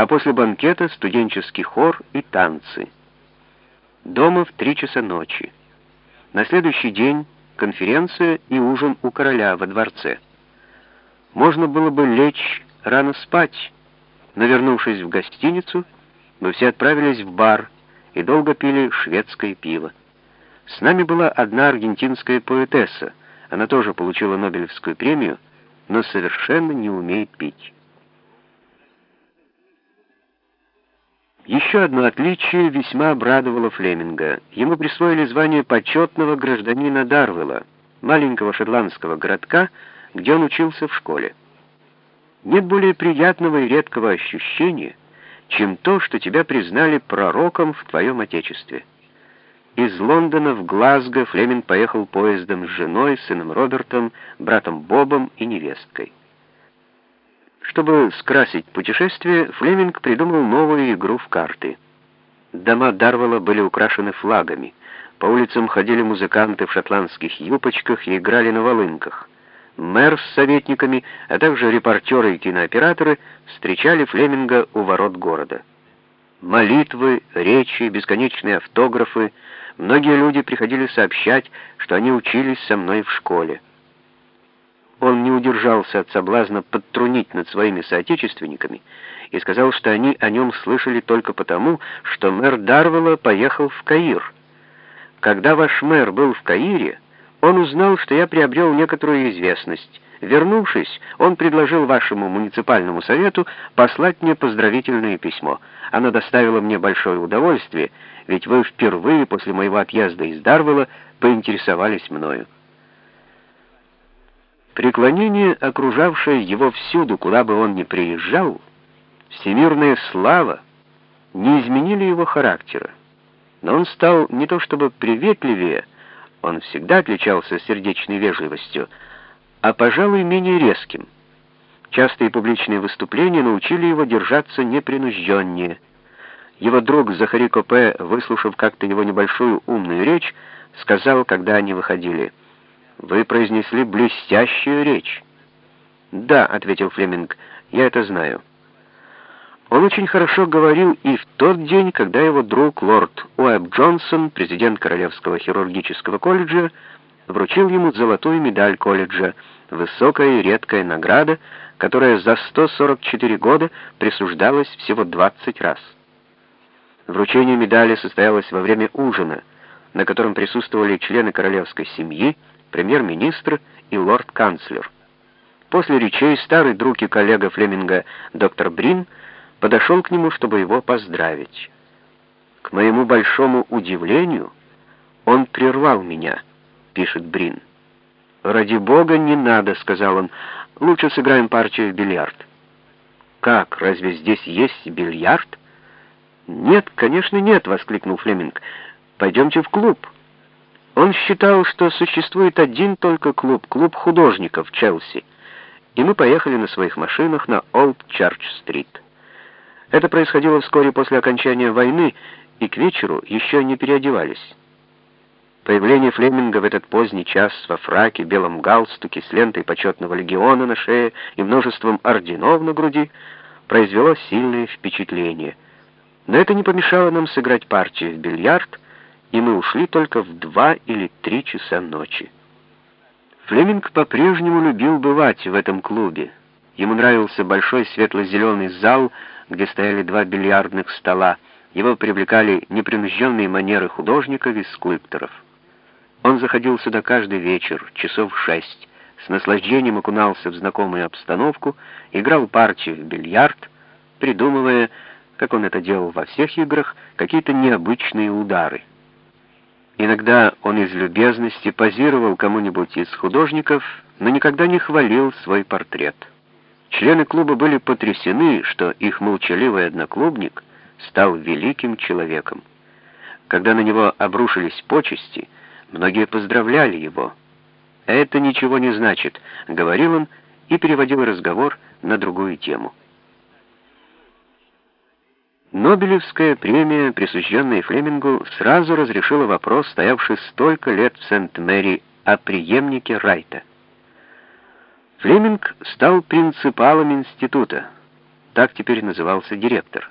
а после банкета студенческий хор и танцы. Дома в три часа ночи. На следующий день конференция и ужин у короля во дворце. Можно было бы лечь рано спать, но вернувшись в гостиницу, мы все отправились в бар и долго пили шведское пиво. С нами была одна аргентинская поэтесса. Она тоже получила Нобелевскую премию, но совершенно не умеет пить. Еще одно отличие весьма обрадовало Флеминга. Ему присвоили звание почетного гражданина Дарвелла, маленького шотландского городка, где он учился в школе. Нет более приятного и редкого ощущения, чем то, что тебя признали пророком в твоем отечестве. Из Лондона в Глазго Флеминг поехал поездом с женой, сыном Робертом, братом Бобом и невесткой. Чтобы скрасить путешествие, Флеминг придумал новую игру в карты. Дома Дарвала были украшены флагами. По улицам ходили музыканты в шотландских юбочках и играли на волынках. Мэр с советниками, а также репортеры и кинооператоры встречали Флеминга у ворот города. Молитвы, речи, бесконечные автографы. Многие люди приходили сообщать, что они учились со мной в школе. Он не удержался от соблазна подтрунить над своими соотечественниками и сказал, что они о нем слышали только потому, что мэр Дарвелла поехал в Каир. Когда ваш мэр был в Каире, он узнал, что я приобрел некоторую известность. Вернувшись, он предложил вашему муниципальному совету послать мне поздравительное письмо. Оно доставило мне большое удовольствие, ведь вы впервые после моего отъезда из Дарвелла поинтересовались мною. Преклонение, окружавшее его всюду, куда бы он ни приезжал, всемирная слава, не изменили его характера. Но он стал не то чтобы приветливее, он всегда отличался сердечной вежливостью, а, пожалуй, менее резким. Частые публичные выступления научили его держаться непринужденнее. Его друг Захари Копе, выслушав как-то его небольшую умную речь, сказал, когда они выходили — вы произнесли блестящую речь. Да, ответил Флеминг, я это знаю. Он очень хорошо говорил и в тот день, когда его друг лорд Уэб Джонсон, президент Королевского хирургического колледжа, вручил ему золотую медаль колледжа, высокая и редкая награда, которая за 144 года присуждалась всего 20 раз. Вручение медали состоялось во время ужина, на котором присутствовали члены королевской семьи, премьер-министр и лорд-канцлер. После речей старый друг и коллега Флеминга доктор Брин подошел к нему, чтобы его поздравить. К моему большому удивлению, он прервал меня, пишет Брин. «Ради бога, не надо», — сказал он, — «лучше сыграем партию в бильярд». «Как, разве здесь есть бильярд?» «Нет, конечно, нет», — воскликнул Флеминг. «Пойдемте в клуб». Он считал, что существует один только клуб, клуб художников Челси, и мы поехали на своих машинах на Олд Чарч-стрит. Это происходило вскоре после окончания войны, и к вечеру еще не переодевались. Появление Флеминга в этот поздний час во фраке, белом галстуке, с лентой почетного легиона на шее и множеством орденов на груди произвело сильное впечатление. Но это не помешало нам сыграть партию в бильярд, и мы ушли только в два или три часа ночи. Флеминг по-прежнему любил бывать в этом клубе. Ему нравился большой светло-зеленый зал, где стояли два бильярдных стола. Его привлекали непринужденные манеры художников и скульпторов. Он заходил сюда каждый вечер, часов шесть, с наслаждением окунался в знакомую обстановку, играл партию в бильярд, придумывая, как он это делал во всех играх, какие-то необычные удары. Иногда он из любезности позировал кому-нибудь из художников, но никогда не хвалил свой портрет. Члены клуба были потрясены, что их молчаливый одноклубник стал великим человеком. Когда на него обрушились почести, многие поздравляли его. «Это ничего не значит», — говорил он и переводил разговор на другую тему. Нобелевская премия, присужденная Флемингу, сразу разрешила вопрос, стоявший столько лет в Сент-Мэри, о преемнике Райта. Флеминг стал принципалом института. так теперь назывался директор.